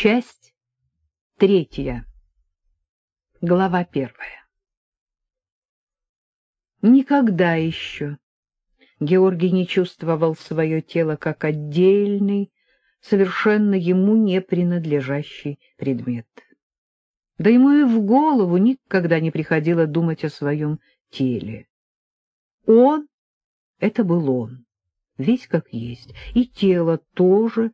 Часть третья. Глава первая. Никогда еще Георгий не чувствовал свое тело как отдельный, совершенно ему не принадлежащий предмет. Да ему и в голову никогда не приходило думать о своем теле. Он — это был он, весь как есть, и тело тоже,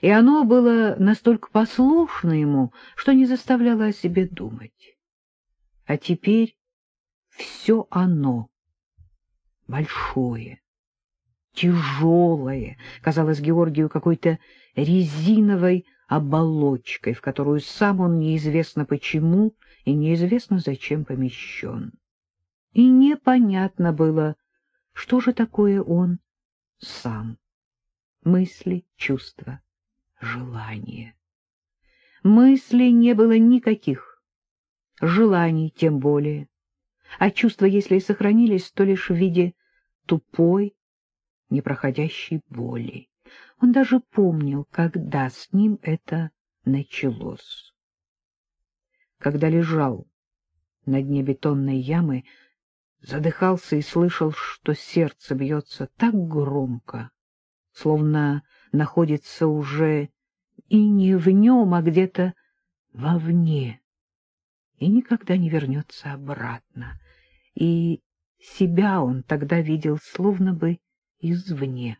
и оно было настолько послушно ему, что не заставляло о себе думать. А теперь все оно большое, тяжелое, казалось Георгию какой-то резиновой оболочкой, в которую сам он неизвестно почему и неизвестно зачем помещен. И непонятно было, что же такое он сам. Мысли, чувства, желания. Мыслей не было никаких, желаний тем более, а чувства, если и сохранились, то лишь в виде тупой, непроходящей боли. Он даже помнил, когда с ним это началось. Когда лежал на дне бетонной ямы, задыхался и слышал, что сердце бьется так громко, словно находится уже и не в нем, а где-то вовне, и никогда не вернется обратно. И себя он тогда видел словно бы извне.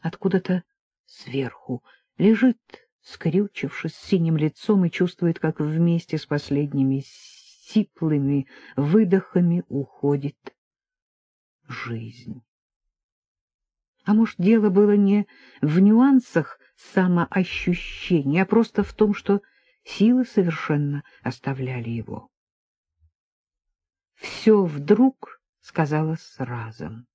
Откуда-то сверху лежит, скрючившись синим лицом, и чувствует, как вместе с последними сиплыми выдохами уходит жизнь. А может, дело было не в нюансах самоощущения, а просто в том, что силы совершенно оставляли его. Все вдруг сказалось разом.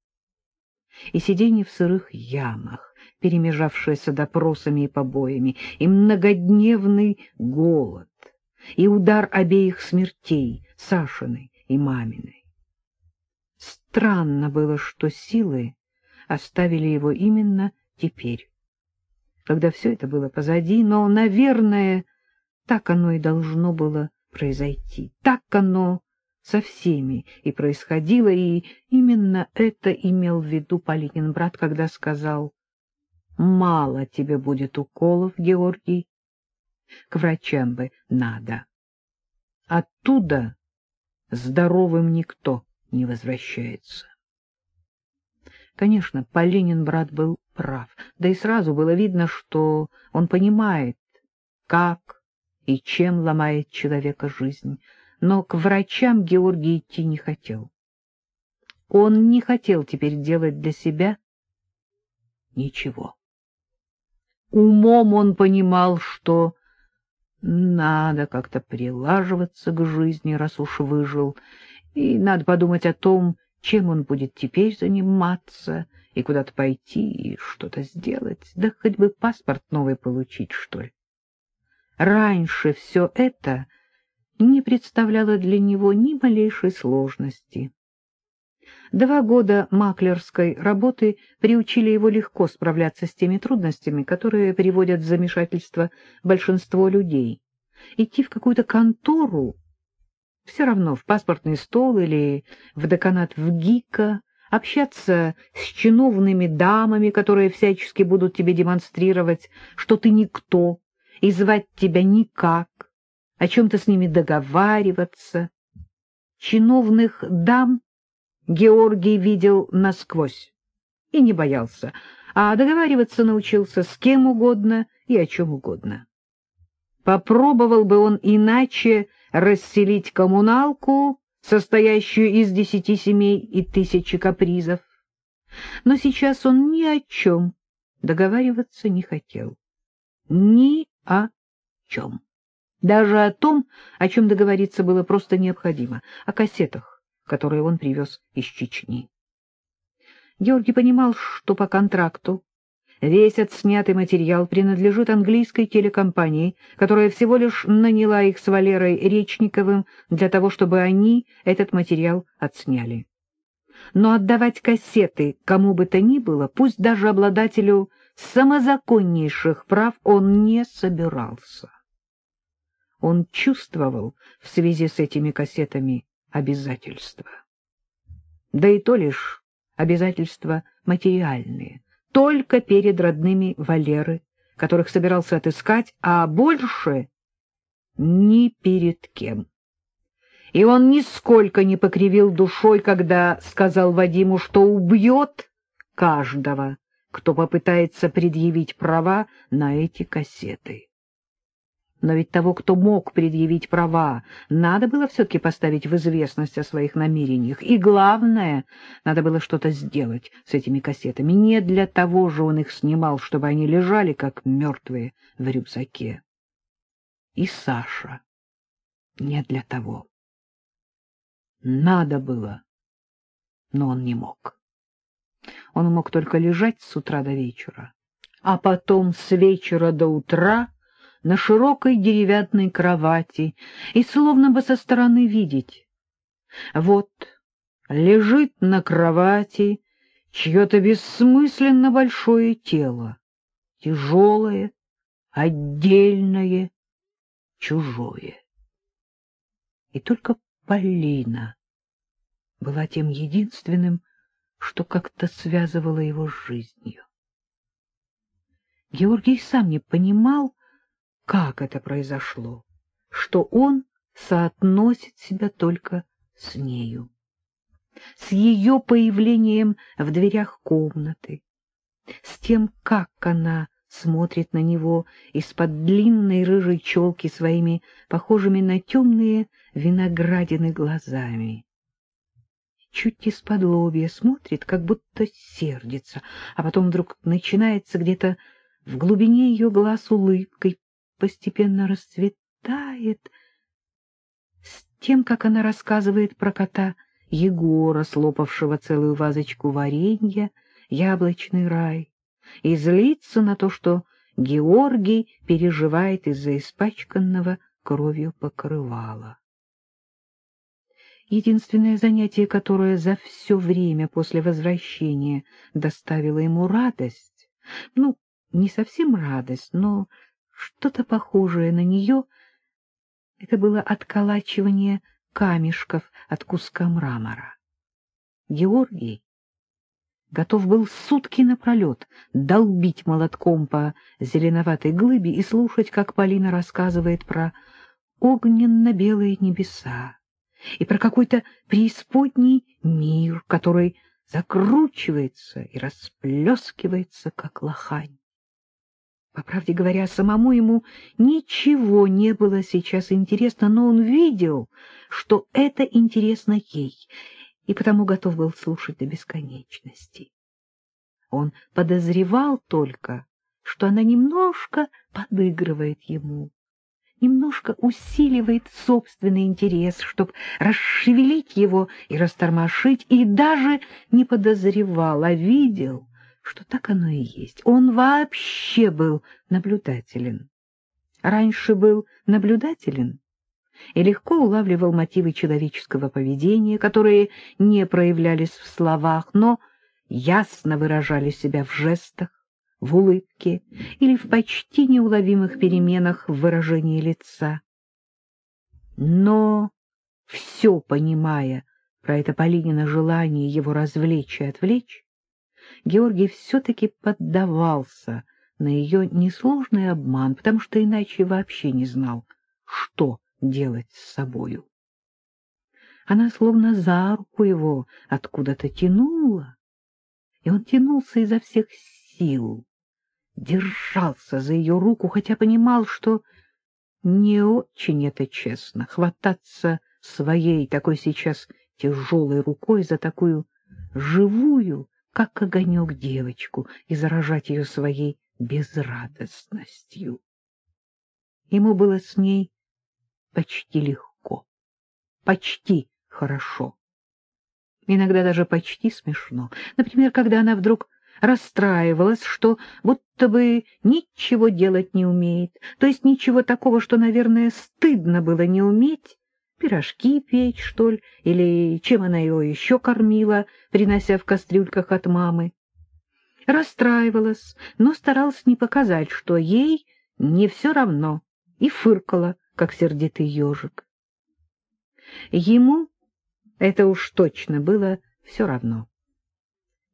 И сидение в сырых ямах, перемежавшееся допросами и побоями, и многодневный голод, и удар обеих смертей, Сашиной и маминой. Странно было, что силы оставили его именно теперь, когда все это было позади, но, наверное, так оно и должно было произойти. Так оно со всеми и происходило, и именно это имел в виду Полинин брат, когда сказал «Мало тебе будет уколов, Георгий, к врачам бы надо. Оттуда здоровым никто не возвращается». Конечно, Полинин брат был прав, да и сразу было видно, что он понимает, как и чем ломает человека жизнь, но к врачам Георгий идти не хотел. Он не хотел теперь делать для себя ничего. Умом он понимал, что надо как-то прилаживаться к жизни, раз уж выжил, и надо подумать о том, чем он будет теперь заниматься, и куда-то пойти, и что-то сделать, да хоть бы паспорт новый получить, что ли. Раньше все это не представляло для него ни малейшей сложности. Два года маклерской работы приучили его легко справляться с теми трудностями, которые приводят в замешательство большинство людей. Идти в какую-то контору, все равно в паспортный стол или в деканат в ГИКа, общаться с чиновными дамами, которые всячески будут тебе демонстрировать, что ты никто, и звать тебя никак, о чем-то с ними договариваться. Чиновных дам Георгий видел насквозь и не боялся, а договариваться научился с кем угодно и о чем угодно. Попробовал бы он иначе расселить коммуналку, состоящую из десяти семей и тысячи капризов. Но сейчас он ни о чем договариваться не хотел. Ни о чем. Даже о том, о чем договориться было просто необходимо, о кассетах, которые он привез из Чечни. Георгий понимал, что по контракту весь отснятый материал принадлежит английской телекомпании, которая всего лишь наняла их с Валерой Речниковым для того, чтобы они этот материал отсняли. Но отдавать кассеты кому бы то ни было, пусть даже обладателю самозаконнейших прав он не собирался. Он чувствовал в связи с этими кассетами обязательства. Да и то лишь обязательства материальные, только перед родными Валеры, которых собирался отыскать, а больше ни перед кем. И он нисколько не покривил душой, когда сказал Вадиму, что убьет каждого, кто попытается предъявить права на эти кассеты. Но ведь того, кто мог предъявить права, надо было все-таки поставить в известность о своих намерениях. И главное, надо было что-то сделать с этими кассетами. Не для того же он их снимал, чтобы они лежали, как мертвые, в рюкзаке. И Саша не для того. Надо было, но он не мог. Он мог только лежать с утра до вечера, а потом с вечера до утра на широкой деревянной кровати и словно бы со стороны видеть. Вот лежит на кровати чье-то бессмысленно большое тело, тяжелое, отдельное, чужое. И только Полина была тем единственным, что как-то связывало его с жизнью. Георгий сам не понимал, как это произошло, что он соотносит себя только с нею, с ее появлением в дверях комнаты, с тем, как она смотрит на него из-под длинной рыжей челки своими похожими на темные виноградины глазами. Чуть из-под лобья смотрит, как будто сердится, а потом вдруг начинается где-то в глубине ее глаз улыбкой, постепенно расцветает с тем, как она рассказывает про кота Егора, слопавшего целую вазочку варенья, яблочный рай, и злится на то, что Георгий переживает из-за испачканного кровью покрывала. Единственное занятие, которое за все время после возвращения доставило ему радость, ну, не совсем радость, но что-то похожее на нее. Это было отколачивание камешков от куска мрамора. Георгий готов был сутки напролет долбить молотком по зеленоватой глыбе и слушать, как Полина рассказывает про огненно-белые небеса и про какой-то преисподний мир, который закручивается и расплескивается, как лохань. По правде говоря, самому ему ничего не было сейчас интересно, но он видел, что это интересно ей, и потому готов был слушать до бесконечности. Он подозревал только, что она немножко подыгрывает ему, немножко усиливает собственный интерес, чтобы расшевелить его и растормошить, и даже не подозревал, а видел, что так оно и есть. Он вообще был наблюдателен. Раньше был наблюдателен и легко улавливал мотивы человеческого поведения, которые не проявлялись в словах, но ясно выражали себя в жестах, в улыбке или в почти неуловимых переменах в выражении лица. Но, все понимая про это Полинина желание его развлечь и отвлечь, Георгий все-таки поддавался на ее несложный обман, потому что иначе вообще не знал, что делать с собою. Она словно за руку его откуда-то тянула, и он тянулся изо всех сил, держался за ее руку, хотя понимал, что не очень это честно — хвататься своей такой сейчас тяжелой рукой за такую живую, как огонек девочку, и заражать ее своей безрадостностью. Ему было с ней почти легко, почти хорошо. Иногда даже почти смешно. Например, когда она вдруг расстраивалась, что будто бы ничего делать не умеет, то есть ничего такого, что, наверное, стыдно было не уметь, пирожки печь, что ли, или чем она его еще кормила, принося в кастрюльках от мамы. расстраивалась, но старалась не показать, что ей не все равно, и фыркала, как сердитый ежик. Ему это уж точно было все равно.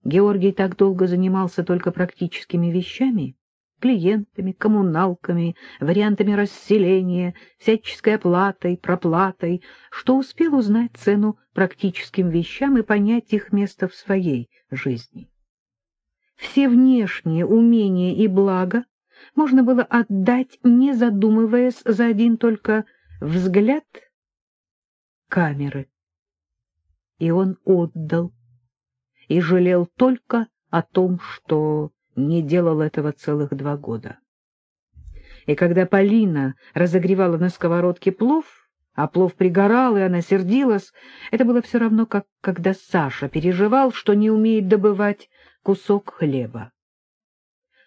Георгий так долго занимался только практическими вещами, клиентами, коммуналками, вариантами расселения, всяческой оплатой, проплатой, что успел узнать цену практическим вещам и понять их место в своей жизни. Все внешние умения и блага можно было отдать, не задумываясь за один только взгляд камеры. И он отдал, и жалел только о том, что не делал этого целых два года. И когда Полина разогревала на сковородке плов, а плов пригорал, и она сердилась, это было все равно, как когда Саша переживал, что не умеет добывать кусок хлеба.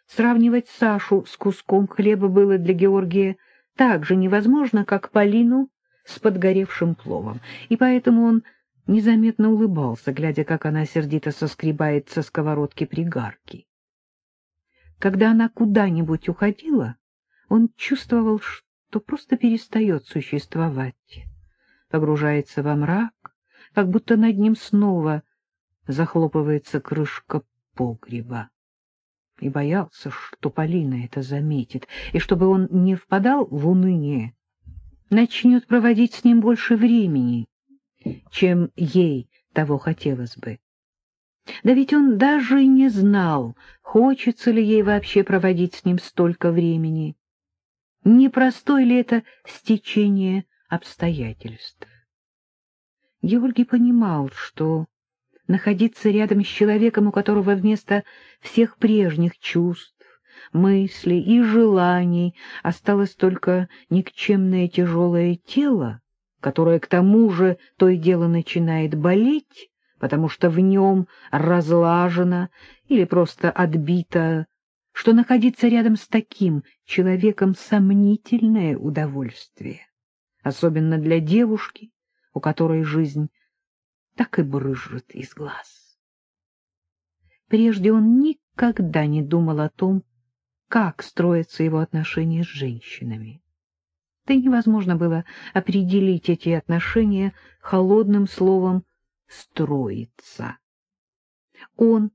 Сравнивать Сашу с куском хлеба было для Георгия так же невозможно, как Полину с подгоревшим пловом, и поэтому он незаметно улыбался, глядя, как она сердито соскребает со сковородки пригарки. Когда она куда-нибудь уходила, он чувствовал, что просто перестает существовать, погружается во мрак, как будто над ним снова захлопывается крышка погреба. И боялся, что Полина это заметит, и чтобы он не впадал в уныние, начнет проводить с ним больше времени, чем ей того хотелось бы. Да ведь он даже и не знал, хочется ли ей вообще проводить с ним столько времени. Непростое ли это стечение обстоятельств? Георгий понимал, что находиться рядом с человеком, у которого вместо всех прежних чувств, мыслей и желаний осталось только никчемное тяжелое тело, которое к тому же то и дело начинает болеть, потому что в нем разлажено или просто отбито, что находиться рядом с таким человеком — сомнительное удовольствие, особенно для девушки, у которой жизнь так и брызжет из глаз. Прежде он никогда не думал о том, как строятся его отношения с женщинами. Да и невозможно было определить эти отношения холодным словом «строиться». Он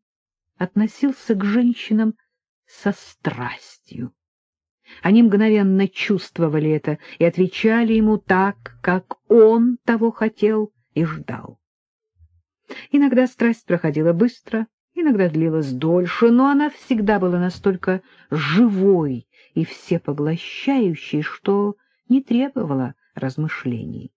относился к женщинам со страстью. Они мгновенно чувствовали это и отвечали ему так, как он того хотел и ждал. Иногда страсть проходила быстро, иногда длилась дольше, но она всегда была настолько живой и всепоглощающей, что не требовала размышлений.